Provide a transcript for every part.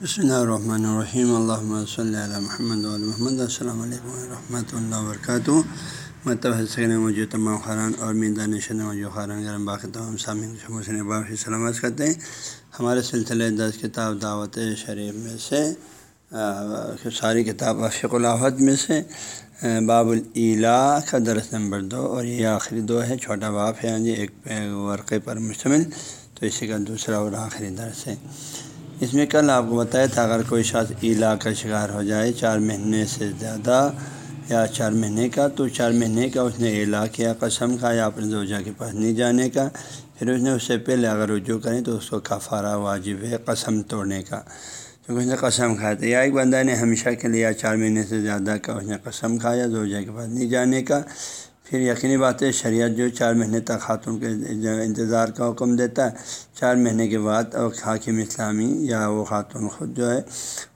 بسم اللہ الرحمن الرحیم اللہ صلی اللہ محمد محمد السلام علیکم ورحمۃ اللہ وبرکاتہ مطلب سکن موجود تمام خران اور میندہ نشن موجود خارن گرم باقی تمام سامعین باقی سلامت کرتے ہیں ہمارے سلسلے دس کتاب دعوت شریف میں سے ساری کتاب افیق الحت میں سے باب الا کا درس نمبر دو اور یہ آخری دو ہے چھوٹا باب ہے جی ایک ورقے پر مشتمل تو اسی کا دوسرا اور آخری درس ہے اس میں کل آپ کو بتایا تھا، اگر کوئی شخص ایلا کا شکار ہو جائے چار مہینے سے زیادہ یا چار مہینے کا، تو چار مہینے کا اس نے ایلا کیا، قسم کھایا اپنے زوجہ کے پاس نہیں جانے کا۔ پھر اس نے اس سے پہلے اگر رجوع کریں تو اس کو کفارہ واجب ہے، قسم توڑنے کا۔ کیونکہ اس نے قسم کھایا تھا۔ یا ایک بندہ نے ہمیشہ کے لیے چار مہینے سے زیادہ کا، اس نے قسم کھایا، زوجہ کے پاس نہیں جانے کا۔ پھر یقینی بات ہے، شریعت جو چار مہینے تک خاتون کے انتظار کا حکم دیتا ہے، چار مہینے کے بعد حاکم اسلامی یا وہ خاتون خود جو ہے،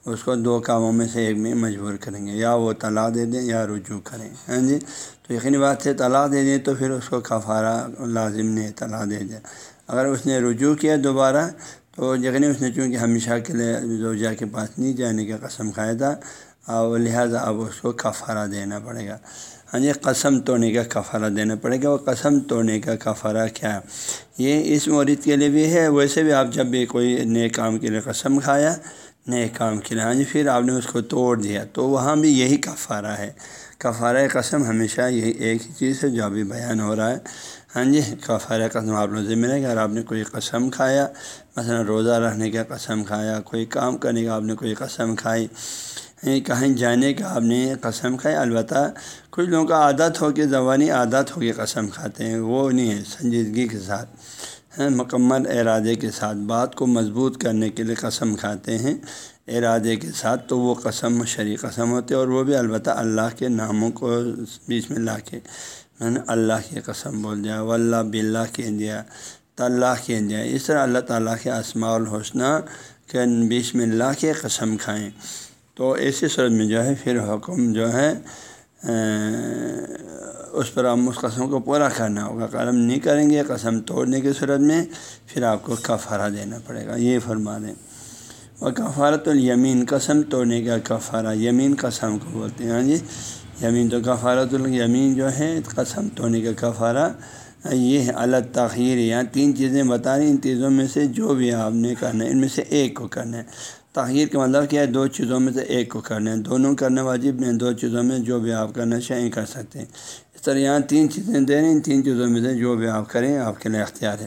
اس کو دو کاموں میں سے ایک میں مجبور کریں گے، یا وہ طلاق دے دیں یا رجوع کریں۔ ہاں جی؟ تو یقینی بات ہے، طلاق دے دیں تو پھر اس کو کفارہ لازم نے طلاق دے دیں۔ اگر اس نے رجوع کیا دوبارہ، تو یقینی اس نے چونکہ ہمیشہ کے لیے زوجہ کے پاس نہیں جانے کا قسم کھایا تھا اور لہٰذا اب اس کو کفارہ دینا پڑے گا۔ ہاں جی قسم توڑنے کا کفارہ دینا پڑے گا، وہ قسم توڑنے کا کفارہ کیا ہے؟ یہ اس مورد کے لیے بھی ہے، ویسے بھی آپ جب بھی کوئی نئے کام کے لیے قسم کھایا، نئے کام کے لیے ہاں جی پھر آپ نے اس کو توڑ دیا، تو وہاں بھی یہی کفارہ ہے۔ کفارہ قسم ہمیشہ یہی ایک ہی چیز ہے جو ابھی بیان ہو رہا ہے۔ ہاں جی کفارہ قسم آپ لوگ ذمہ رہے گا، اگر آپ نے کوئی قسم کھایا، مثلا روزہ رہنے کا قسم کھایا، کوئی کام کرنے کا آپ نے کوئی قسم کھائی یعنی کہیں جانے کا آپ نے قسم کھائی، البتہ کچھ لوگوں کا عادت ہو کہ زبانی عادت ہو کے قسم کھاتے ہیں، وہ نہیں ہے، سنجیدگی کے ساتھ مکمل ارادے کے ساتھ۔ بات کو مضبوط کرنے کے لیے قسم کھاتے ہیں، ارادے کے ساتھ، تو وہ قسم شریع قسم ہوتے اور وہ بھی البتہ اللہ کے ناموں کو بیچ میں لا کے، میں نے اللہ کی قسم بول دیا و اللہ بلّہ کہہ دیا طلّہ کہہ دیا اس طرح اللہ تعالیٰ کے اسماع الحسنہ کے بیچ میں اللہ کے قسم کھائیں۔ تو ایسی صورت میں جو ہے پھر حکم جو ہے اس پر ہم اس قسم کو پورا کرنا ہوگا۔ قلم نہیں کریں گے، قسم توڑنے کی صورت میں پھر آپ کو کفارہ دینا پڑے گا۔ یہ فرما دیں۔ اور کفارت الیمین، قسم توڑنے کا کفارہ۔ یمین قسم کو بولتے ہیں۔ ہاں جی یمین تو کفارت الیمین جو ہے، قسم توڑنے کا کفارہ۔ یہ ہے اللہ تاخیر یہاں تین چیزیں بتا رہی ان چیزوں میں سے جو بھی آپ نے کرنا ہے، ان میں سے ایک کو کرنا ہے۔ تاخیر کا مطلب کیا ہے دو چیزوں میں سے ایک کو کرنا ہے۔ دونوں کرنے واجب نہیں، دو چیزوں میں جو بھی آپ کرنا چاہیں کر سکتے ہیں۔ اس طرح یہاں تین چیزیں دے رہے ہیں، ان تین چیزوں میں سے جو بھی آپ کریں، آپ کے لیے اختیار ہے۔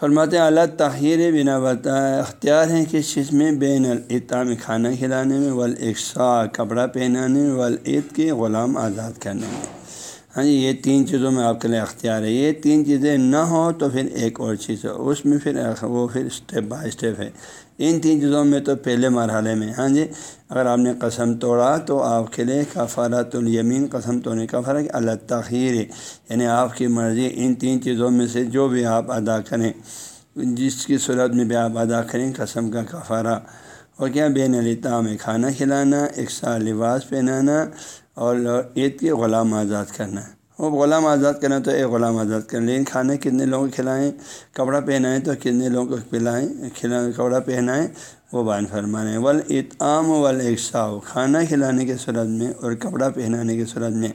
فرماتے اللہ تاخیر بنا بتا، اختیار ہیں کہ چیز میں بین الطاع میں کھانا کھلانے میں ولاقسا کپڑا پہنانے میں ولعید کے غلام آزاد کرنے میں۔ ہاں جی یہ تین چیزوں میں آپ کے لیے اختیار ہے۔ یہ تین چیزیں نہ ہوں تو پھر ایک اور چیز ہے۔ اس میں پھر وہ پھر اسٹیپ بائی اسٹیپ ہے۔ ان تین چیزوں میں تو پہلے مرحلے میں ہاں جی اگر آپ نے قسم توڑا تو آپ کے لیے کفارت الیمین، قسم توڑنے کا فرق اللہ تخیر ہے۔ یعنی آپ کی مرضی ان تین چیزوں میں سے جو بھی آپ ادا کریں، جس کی صورت میں بھی آپ ادا کریں، قسم کا کفارہ۔ اور کیا بین الطاع میں کھانا کھلانا، ایک سا لباس پہنانا اور عید کے غلام آزاد کرنا ہے۔ وہ غلام آزاد کرنا تو ایک غلام آزاد کرنا لیکن کھانے کتنے لوگوں کو کھلائیں، کپڑا پہنائیں تو کتنے لوگوں کو پلائیں کھلائیں کپڑا پہنائیں، وہ بان فرمانے ول اطعام ول کھانا کھلانے کے صورت میں اور کپڑا پہنانے کے صورت میں۔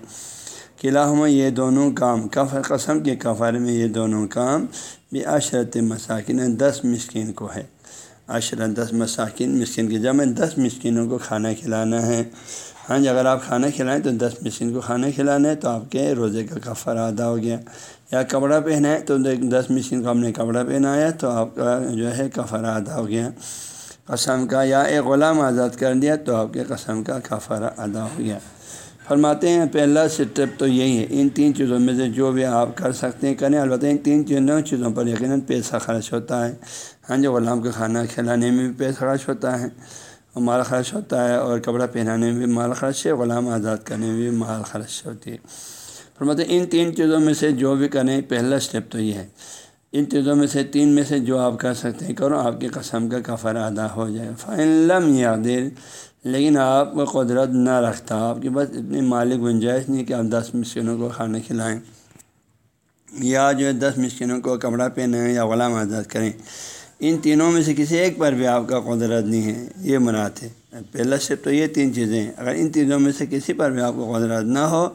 قلعہ یہ دونوں کام، کف، قسم کے کفارے میں یہ دونوں کام بھی عشرت مساکین، دس مسکین کو ہے۔ عشرت دس مساکین، مسکین کی جمع دس مسکینوں کو کھانا کھلانا ہے۔ ہاں جی اگر آپ کھانا کھلائیں تو دس مسکین کو کھانا کھلانا ہے تو آپ کے روزے کا کفر ادا ہو گیا۔ یا کپڑا پہنا ہے تو دس مسکین کو ہم نے کپڑا پہنایا تو آپ کا جو ہے کفر ادا ہو گیا۔ قسم کا یا ایک غلام آزاد کر دیا تو آپ کے قسم کا کفر ادا ہو گیا۔ فرماتے ہیں، پہلا اسٹیپ تو یہی ہے، ان تین چیزوں میں سے جو بھی آپ کر سکتے ہیں، کریں۔ البتہ ان تین چیزوں چیزوں پر یقیناً پیسہ خرچ ہوتا ہے۔ ہاں جی غلام کو کھانا کھلانے میں بھی پیسہ خرچ ہوتا ہے۔ مال خرچ ہوتا ہے اور کپڑا پہنانے میں بھی مال خرچ ہے، غلام آزاد کرنے میں بھی مال خرچ ہوتی ہے۔ پر مطلب ان تین چیزوں میں سے جو بھی کریں پہلا اسٹیپ تو یہ ہے۔ ان چیزوں میں سے تین میں سے جو آپ کر سکتے ہیں، کرو، آپ کی قسم کا کفر ادا ہو جائے۔ فائن لم یا دیر لیکن آپ کو قدرت نہ رکھتا، آپ کے بس اتنی مالی گنجائش نہیں کہ آپ دس مسکینوں کو کھانا کھلائیں یا جو ہے دس مسکینوں کو کپڑا پہنیں یا غلام آزاد کریں۔ ان تینوں میں سے کسی ایک پر بھی آپ کا قدرت نہیں ہے، یہ مراد ہے۔ پہلا اسٹیپ تو یہ تین چیزیں ہیں۔ اگر ان تینوں میں سے کسی پر بھی آپ کو قدرت نہ ہو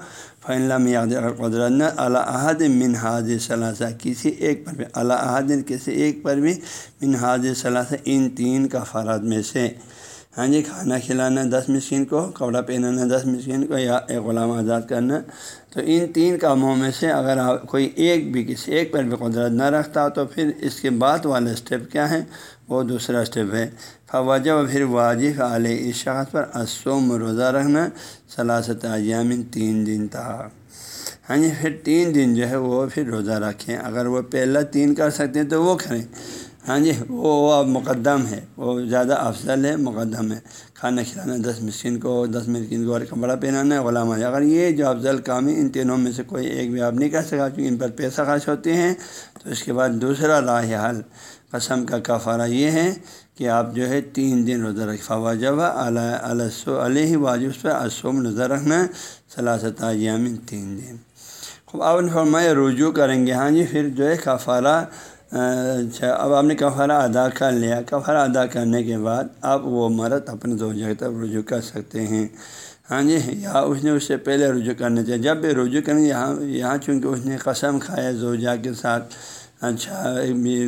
فن یاد اگر قدرت نہ اعلیٰ منہاج ثلاثہ کسی ایک پر بھی اللہ احدین کسی ایک پر بھی منہاج ثلاثہ ان تین کا فراد میں سے۔ ہاں جی کھانا کھلانا دس مسکین کو، کپڑا پہنانا دس مسکین کو یا ایک غلام آزاد کرنا۔ تو ان تین کاموں میں سے اگر آپ کوئی ایک بھی کسی ایک پر بھی قدرت نہ رکھتا تو پھر اس کے بعد والا اسٹیپ کیا ہے؟ وہ دوسرا اسٹیپ ہے۔ فوجہ و پھر واجب علیہ اس شخص پر اسوم روزہ رکھنا سلاست ایام تین دن تھا ہاں جی پھر تین دن جو ہے وہ پھر روزہ رکھیں۔ اگر وہ پہلا تین کر سکتے ہیں تو وہ کریں۔ ہاں جی وہ وہ مقدم ہے۔ وہ زیادہ افضل ہے، مقدم ہے۔ کھانا کھلانا، دس مسکین کو، دس مسکین کو اور کپڑا پہنانا ہے، غلام ہے اگر یہ جو افضل کام ہے، ان تینوں میں سے کوئی ایک بھی آپ نہیں کر سکا، کیونکہ ان پر پیسہ خرچ ہوتے ہیں۔ تو اس کے بعد دوسرا راہ حل، قسم کا کفارہ یہ ہے کہ آپ جو ہے تین دن روزہ رکھ واجب علیہ علیہ واجب اس پہ اسوم نظر رکھنا سلاست یامن تین دن۔ خوب، آپ نے فرمایا رجوع کریں گے۔ ہاں جی پھر جو ہے کفارہ اچھا اب آپ نے کفارہ ادا کر لیا۔ کفارہ ادا کرنے کے بعد آپ وہ مرد اپنے دو جگہ تک رجوع کر سکتے ہیں۔ ہاں جی یا اس نے اس سے پہلے رجوع کرنا چاہیے جب بھی رجوع کریں، یہاں یہاں چونکہ اس نے قسم کھایا زوجہ کے ساتھ۔ اچھا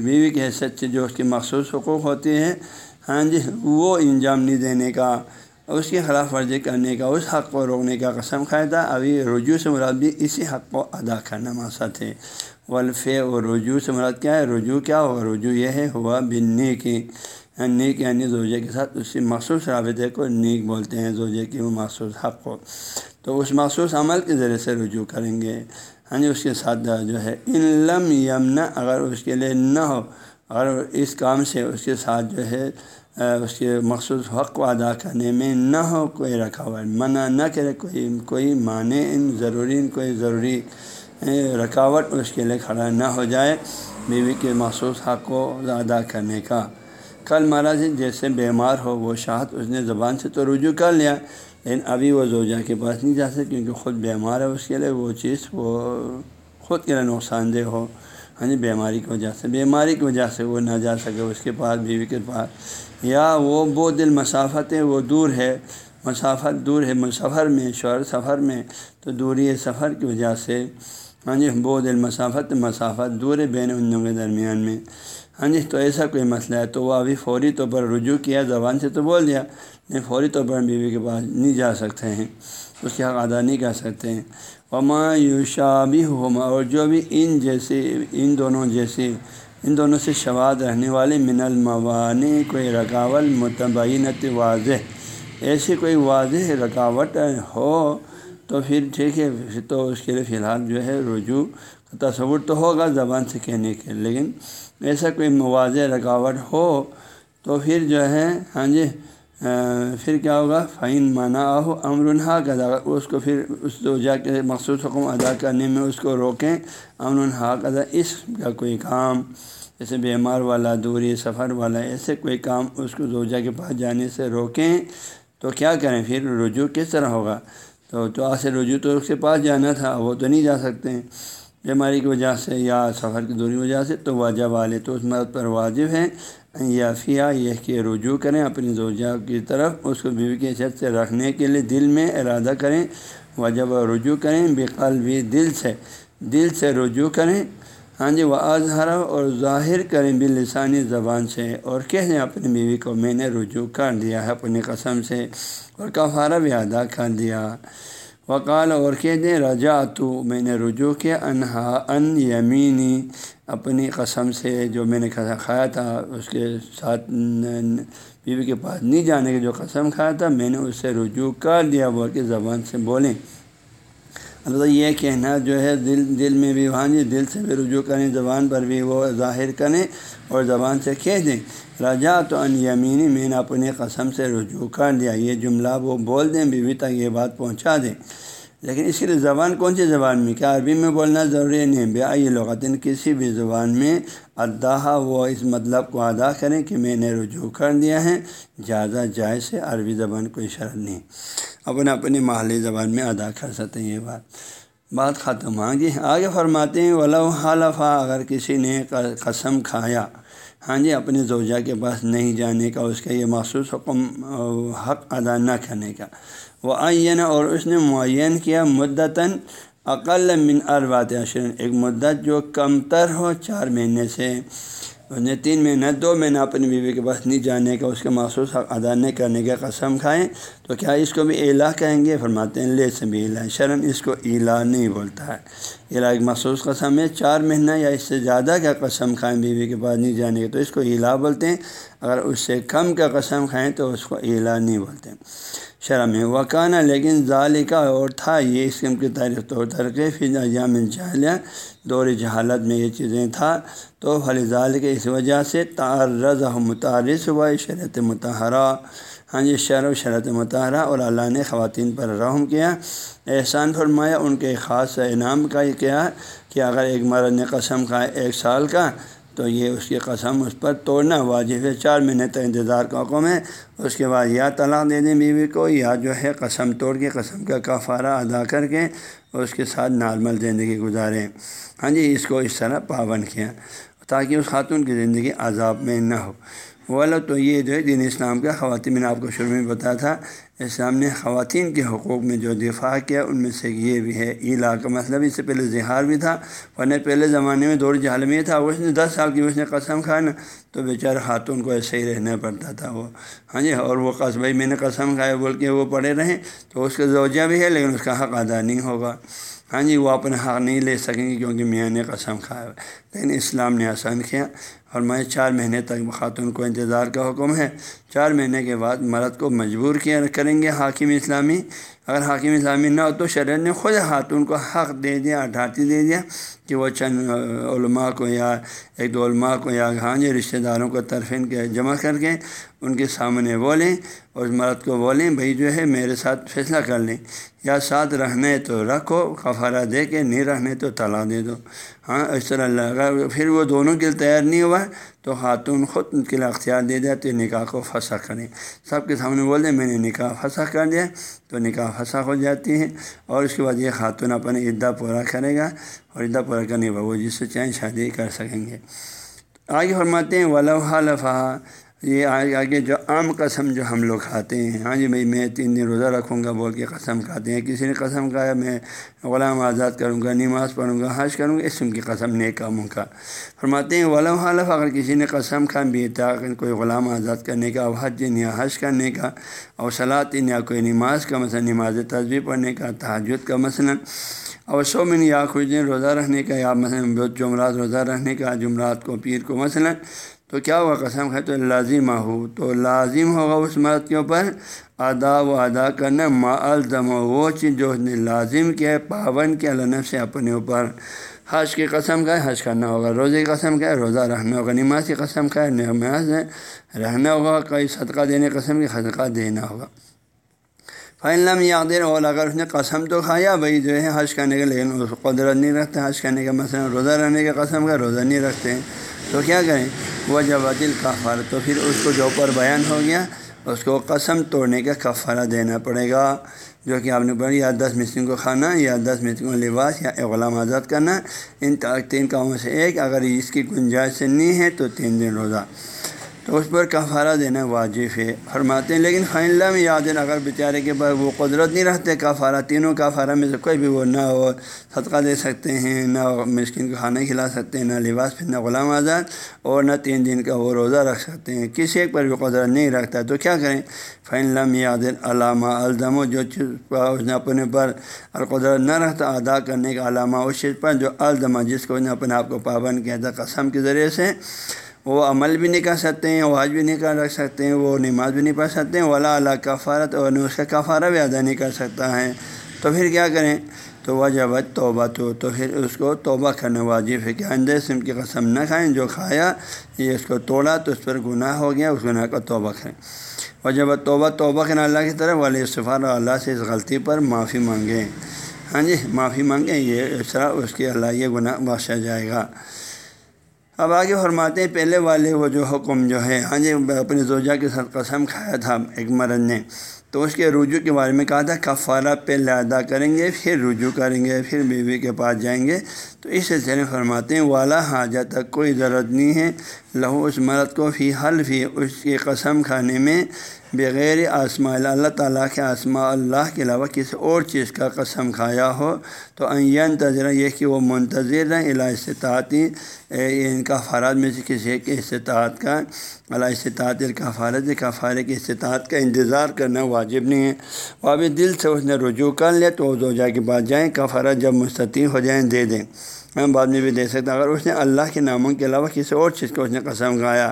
بیوی کی حیثیت سے جو اس کی مخصوص حقوق ہوتی ہے ہاں جی وہ انجام نہیں دینے کا، اس کی خلاف ورزی کرنے کا، اس حق کو روکنے کا قسم کھایا تھا۔ ابھی رجوع سے مراد بھی اسی حق کو ادا کرنا مقصد ہے۔ ولف و رجوع سے مراد کیا ہے؟ رجوع کیا ہوا؟ رجوع یہ ہے، ہوا بن نیک۔ یعنی نیک یعنی زوجے کے ساتھ اسی مخصوص رابطے کو نیک بولتے ہیں زوجے کی وہ مخصوص حق کو۔ تو اس مخصوص عمل کے ذریعے سے رجوع کریں گے۔ ہاں جی اس کے ساتھ جو ہے، ان لم یمنا اگر اس کے لیے نہ ہو، اگر اس کام سے اس کے ساتھ جو ہے اس کے مخصوص حق کو ادا کرنے میں نہ ہو، کوئی رکاوٹ، منع نہ کرے، کوئی کوئی معنی ان ضروری، کوئی ضروری۔ رکاوٹ اس کے لیے کھڑا نہ ہو جائے بیوی کے مخصوص حق کو ادا کرنے کا۔ کل مہاراج جیسے بیمار ہو وہ شاہد اس نے زبان سے تو رجوع کر لیا، لیکن ابھی وہ زوجہ کے پاس نہیں جا سکتے کیونکہ خود بیمار ہے اس کے لیے وہ چیز وہ خود کے لیے نقصان دہ ہو۔ ہاں جی بیماری کی وجہ سے، بیماری کی وجہ سے وہ نہ جا سکے اس کے پاس، بیوی کے پاس۔ یا وہ بو دل مسافت ہے، وہ دور ہے۔ مسافت دور ہے سفر میں شہر سفر میں، تو دوری سفر کی وجہ سے۔ ہاں جی بو دل مسافت مسافت دور بین ان کے درمیان میں ہاں جی تو ایسا کوئی مسئلہ ہے تو وہ ابھی فوری طور پر رجوع کیا زبان سے تو بول دیا نہیں فوری طور پر بیوی کے پاس نہیں جا سکتے ہیں اس کے حق ادا نہیں کر سکتے ہیں وما یوشا بھی ہوما اور جو بھی ان جیسے ان دونوں جیسے ان دونوں سے شواد رہنے والے من الموانی کوئی رکاوٹ متبینت واضح ایسی کوئی واضح رکاوٹ ہو تو پھر ٹھیک ہے تو اس کے لیے فی الحال جو ہے رجوع تصور تو ہوگا زبان سے کہنے کے، لیکن ایسا کوئی مواضع، رکاوٹ ہو تو پھر جو ہے ہاں جی پھر کیا ہوگا؟ فائن مانا ہو امرنحا کا ادا اس کو پھر اس جا کے مخصوص حکم ادا کرنے میں اس کو روکیں امر حق ادا اس کا کوئی کام، جیسے بیمار والا، دوری، سفر والا، ایسے کوئی کام اس کو زوجہ کے پاس جانے سے روکیں تو کیا کریں؟ پھر رجوع کس طرح ہوگا؟ تو تو سے رجوع تو اس کے پاس جانا تھا، وہ تو نہیں جا سکتے۔ ہیں بیماری کی وجہ سے یا سفر کی دوری وجہ سے تو واجب والے تو اس مرد پر واجب ہیں۔ یا فیا یہ کہ رجوع کریں اپنی زوجہ کی طرف، اس کو بیوی کی حیثیت سے رکھنے کے لیے دل میں ارادہ کریں۔ واجب رجوع کریں بقلبی دل سے دل سے رجوع کریں۔ ہاں جی وہ اظہر اور ظاہر کریں بھی لسانی زبان سے اور کہہ دیں اپنی بیوی کو، میں نے رجوع کر دیا ہے اپنی قسم سے اور کفارہ بھی ادا کر دیا۔ وقال اور کہہ دیں رجا تو میں نے رجوع کیا، انہا ان یمینی، اپنی قسم سے جو میں نے کھایا تھا، اس کے ساتھ بیوی کے پاس نہیں جانے کی جو قسم کھایا تھا، میں نے اس سے رجوع کر دیا، وہ کہ زبان سے بولیں۔ البتہ یہ کہنا جو ہے دل دل میں بھی وہاں جی دل سے بھی رجوع کریں، زبان پر بھی وہ ظاہر کریں اور زبان سے کہہ دیں۔ رجا تو ان یمینی، میں نے اپنی قسم سے رجوع کر دیا۔ یہ جملہ وہ بول دیں، بیوی تک یہ بات پہنچا دیں۔ لیکن اس کے لیے زبان کون سی زبان میں؟ کیا عربی میں بولنا ضروری نہیں؟ بے آئی لغتن کسی بھی زبان میں ادا وہ اس مطلب کو ادا کریں کہ میں نے رجوع کر دیا ہے۔ زیادہ جائز سے عربی زبان کوئی شرط نہیں۔ اپنے اپنی محلی زبان میں ادا کر سکتے ہیں، یہ بات۔ بات ختم آگے آگے فرماتے ہیں ولا حالفہ اگر کسی نے قسم کھایا۔ ہاں جی اپنے زوجہ کے پاس نہیں جانے کا، اس کا یہ مخصوص حکم حق ادا نہ کرنے کا۔ وہ آئین، اور اس نے معین کیا مدتاً عقل من اربات اشرن ایک مدت جو کم تر ہو چار مہینے سے۔ نے تین مہینہ، دو مہینہ اپنی بیوی کے پاس نہیں جانے کا، اس کے مخصوص حق ادا نہیں کرنے کا قسم کھائیں تو کیا اس کو بھی الا کہیں گے؟ فرماتے ہیں، لے سے بھی الا شرن اس کو الا نہیں بولتا ہے۔ الا ایک مخصوص قسم ہے، چار مہینہ یا اس سے زیادہ کا قسم کھائیں بیوی کے پاس نہیں جانے کا تو اس کو الا بولتے ہیں۔ اگر اس سے کم کا قسم کھائیں تو اس کو الا نہیں بولتے شرم ہے۔ وکانہ، لیکن ظالقہ اور تھا یہ اسکم کی تعریف طور ترقی فی ایام جہلیہ دور جہالت میں یہ چیزیں تھا۔ تو ظال کے اس وجہ سے تعرض متعارث ہوا شرط متحرہ ہاں جی شر و شرط متحرہ اور اللہ نے خواتین پر رحم کیا۔ احسان فرمایا، ان کے خاص انعام کا یہ کیا کہ اگر ایک مرد نے قسم کھائے ایک سال کا تو یہ اس کی قسم اس پر توڑنا واجب ہے۔ چار مہینے تک انتظار کا حکم ہے۔ اس کے بعد یا طلاق دے دیں بیوی کو یا جو ہے قسم توڑ کے، قسم کا کفارہ ادا کر کے اس کے ساتھ نارمل زندگی گزاریں۔ ہاں جی اس کو اس طرح پابند کیا۔ تاکہ اس خاتون کی زندگی عذاب میں نہ ہو۔ والا تو یہ جو ہے دین اسلام کا خواتین میں نے آپ کو شروع میں بتایا تھا اسلام نے خواتین کے حقوق میں جو دفاع کیا، ان میں سے یہ بھی ہے۔ علا کا مطلب اس سے پہلے زہار بھی تھا، ورنہ پہلے زمانے میں دور جہال میں تھا۔ اس نے دس سال کی اس نے قسم کھایا نا، تو بیچارہ خاتون کو ایسے ہی رہنا پڑتا تھا وہ۔ ہاں جی اور وہ قص بھائی میں نے قسم کھایا، بول کے وہ پڑے رہیں تو اس کا زوجہ بھی ہے، لیکن اس کا حق ادا نہیں ہوگا۔ ہاں جی وہ اپنا حق نہیں لے سکیں گے کیونکہ میاں نے قسم کھایا۔ لیکن اسلام نے آسان کیا۔ اور میں چار مہینے تک خاتون کو انتظار کا حکم ہے۔ چار مہینے کے بعد مرد کو مجبور کیا کریں گے حاکم اسلامی۔ اگر حاکم اسلامی نہ ہو تو شرح نے خود خاتون کو حق دے دیا اٹھاتی دے دیا کہ وہ چند علماء کو یا ایک دو علماء کو یا ہاں جی رشتہ داروں کو طرفین کے جمع کر کے ان کے سامنے بولیں اور اس مرد کو بولیں بھائی جو ہے میرے ساتھ فیصلہ کر لیں۔ یا ساتھ رہنے تو رکھو، کفارہ دے کے نہیں رہنے تو طلاق دے دو۔ ہاں اس طرح اللہ پھر وہ دونوں کے لیے تیار نہیں ہوا۔ تو خاتون خود ان کے لیے اختیار دے دیا، تو نکاح کو پھنسا کریں سب کے سامنے بول دیں میں نے نکاح پھنسا کر دیا، تو نکاح پھنسا ہو جاتی ہے۔ اور اس کے بعد یہ خاتون اپنے عدہ پورا کرے گا، اور عدہ پورا کرنے کے بعد وہ جس سے چاہیں شادی کر سکیں گے۔ آگے فرماتے ہیں ولوحا لفا یہ آگے جو عام قسم جو ہم لوگ کھاتے ہیں ہاں جی بھائی میں تین دن روزہ رکھوں گا، بول کے قسم کھاتے ہیں۔ کسی نے قسم کھایا، میں غلام آزاد کروں گا، نماز پڑھوں گا، حج کروں گا، اس کی قسم، نیک کاموں کا۔ فرماتے ہیں ولم حلف ہاں، اگر کسی نے قسم کھا، بھی تاکہ کوئی غلام آزاد کرنے کا، حج یا حج کرنے کا، اور صلاحین یا کوئی نماز کا، مثلا نماز تصویر پڑھنے کا تحجد کا، مثلاً، اور سو میں یا خوش روزہ رہنے کا، یا مثلاً جمعرات روزہ رہنے کا جمعرات کو، پیر کو، مثلاً تو کیا ہوا قسم ہے تو لازم ہو، تو لازم ہوگا اس مرد کے اوپر ادا و ادا کرنا، ما الزم وہ چیز جو اس نے لازم کیا ہے، پابند کیا اللہ سے اپنے اوپر۔ حج کی قسم کا ہے حج کرنا ہوگا، روزے کی قسم کا ہے روزہ رہنا ہوگا، نماز کی قسم کا ہے نماز رہنا ہوگا، کوئی صدقہ دینے قسم کی صدقہ دینا ہوگا۔ فعلم یادر اور اگر اس نے قسم تو کھایا بھائی جو ہے حج کرنے کا لیکن اس قدرت نہیں رکھتے، حج کرنے کا مثلا روزہ رہنے کا قسم کا روزہ نہیں رکھتے۔ تو کیا کریں؟ وہ جب عدل کفارہ۔ تو پھر اس کو جو اوپر بیان ہو گیا، اس کو قسم توڑنے کا کفارہ دینا پڑے گا۔ جو کہ آپ نے پڑھا، یا دس مسلم کو کھانا، یا دس مسلم کو لباس، یا غلام آزاد کرنا۔ ان تین کاموں سے ایک، اگر اس کی گنجائش نہیں ہے تو تین دن روزہ۔ تو اس پر کفارہ دینا واجب ہے۔ فرماتے ہیں، لیکن خین اللہ میں یاد ہے اگر بیچارے کے پاس وہ قدرت نہیں رکھتے، کفارہ، تینوں کفارہ میں سے کوئی بھی وہ نہ ہو، صدقہ دے سکتے ہیں، نہ مسکن کو کھانا کھلا سکتے ہیں، نہ لباس پھر نہ غلام آزاد، اور نہ تین دن کا وہ روزہ رکھ سکتے ہیں۔ کسی ایک پر بھی قدرت نہیں رکھتا، تو کیا کریں؟ فین اللہ یاد علامہ الزم و جو چیز اس نے اپنے پر القدرت نہ رکھتا، ادا کرنے کا علامہ اس چیز پر جو الزمہ جس کو اس نے اپنے آپ کو پابند کیا تھا، قسم کے ذریعے سے وہ عمل بھی نہیں کر سکتے ہیں وہ بھی نہیں کر رکھ سکتے ہیں، وہ نماز بھی نہیں پڑھ سکتے ہیں، ولا اللہ کفارت، اور اس کا کفارہ بھی ادا نہیں کر سکتا ہے۔ تو پھر کیا کریں؟ تو وجہ توبہ تو تو پھر اس کو توبہ کرنا واجب ہے۔ کہ اندر سم کی قسم نہ کھائیں، جو کھایا یہ اس کو توڑا تو اس پر گناہ ہو گیا، اس گناہ کا توبہ کریں۔ وجہ توبہ توبہ کرنا اللہ کی طرف والے صفار اللہ سے اس غلطی پر معافی مانگیں۔ ہاں جی معافی مانگیں، یہ اس طرح اس کی اللہ یہ گناہ بخشا جائے گا۔ اب آگے فرماتے ہیں، پہلے والے وہ جو حکم جو ہے ہاں جی اپنے زوجہ کے ساتھ قسم کھایا تھا ایک مرد نے۔ تو اس کے رجوع کے بارے میں کہا تھا، کفارہ پہلے ادا کریں گے، پھر رجوع کریں گے، پھر بیوی کے پاس جائیں گے۔ تو اس سلسلے میں فرماتے ہیں، والا حاجہ تک کوئی ضرورت نہیں ہے، لہو اس مرد کو فی حل، فی اس کی قسم کھانے میں بغیر آسما اللہ تعالیٰ کے آسما اللہ کے علاوہ کسی اور چیز کا قسم کھایا ہو، تو این تجرہ یہ کہ وہ منتظر رہیں اللہ استطاعتی ان کا فراد میں سے کسی کے استطاعت کا اللہ استطاعت الکفارت، کفارے کی استطاعت کا انتظار کرنا واجب نہیں ہے۔ وہ ابھی دل سے اس نے رجوع کر لیا تو وہ دو جا کے بعد جائیں کفارت جب مستطیع ہو جائیں دے دیں۔ ہم بعد میں بھی دے سکتے اگر اس نے اللہ کے ناموں کے علاوہ کسی اور چیز کو اس نے قسم کھایا،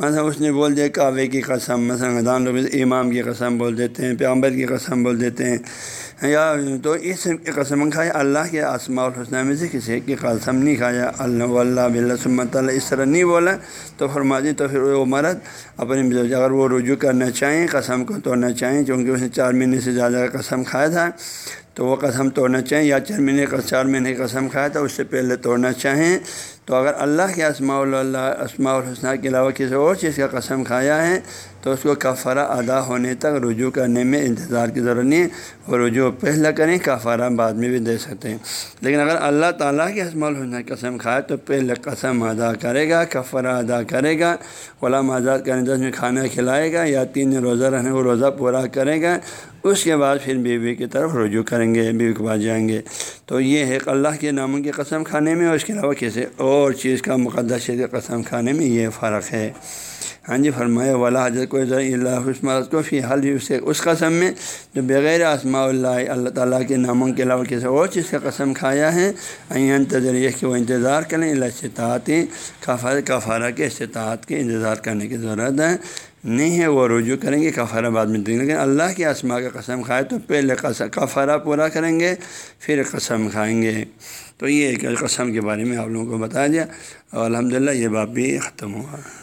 مثلا اس نے بول دیا کعبے کی قسم، مثلا دان لوگ امام کی قسم بول دیتے ہیں پیامبر کی قسم بول دیتے ہیں۔ یا تو اس کی قسم کھایا، اللہ کے آسما الحسنہ میں سے کسی کی قسم نہیں کھایا۔ اللہ اللہ بلّہ سمت اللہ، اس طرح نہیں بولا۔ تو فرما دی تو پھر وہ مرد اپنے اگر وہ رجوع کرنا چاہیں، قسم کو توڑنا چاہیں، چونکہ اس نے چار مہینے سے زیادہ قسم کھایا تھا تو وہ قسم توڑنا چاہیں یا چار مہینے کا چار مہینے قسم کھایا تھا اس سے پہلے توڑنا چاہیں۔ تو اگر اللہ کے اسماء اللہ اسماء الحسنہ کے علاوہ کسی اور چیز کا قسم کھایا ہے، تو اس کو کفارہ ادا ہونے تک رجوع کرنے میں انتظار کی ضرورت نہیں ہے۔ وہ رجوع پہلا کریں، کفارہ بعد میں بھی دے سکتے ہیں۔ لیکن اگر اللہ تعالیٰ کے اسماء الحسنہ قسم کھائے تو پہلے قسم ادا کرے گا، کفارہ ادا کرے گا۔ غلام آزاد کرنے دس میں کھانا کھلائے گا یا تین دن روزہ رہنے وہ روزہ پورا کرے گا۔ اس کے بعد پھر بیوی کی طرف رجوع کریں گے، بیوی کے پاس جائیں گے۔ تو یہ ہے کہ اللہ کے ناموں کی قسم کھانے میں اور اس کے علاوہ کسی اور چیز کا مقدس چیز قسم کھانے میں یہ فرق ہے۔ ہاں جی فرمایا والا حضرت کو اللہ عثمت کو فی حال ہی اسے اس قسم میں جو بغیر آسماء اللہ اللہ تعالیٰ کے ناموں کے علاوہ کسی اور چیز کا قسم کھایا ہے۔ این تجریہ کہ وہ انتظار کریں، اللہ استطاعتی کفارہ کے استطاعت کے انتظار کرنے کی ضرورت ہے۔ نہیں ہے، وہ رجوع کریں گے، کفارہ بعد میں دیں گے۔ لیکن اللہ کی آسما کا قسم کھائے تو پہلے قسم کفارہ پورا کریں گے، پھر قسم کھائیں گے۔ تو یہ ایک قسم کے بارے میں آپ لوگوں کو بتایا دیا اور الحمد للہ یہ بات بھی ختم ہوا۔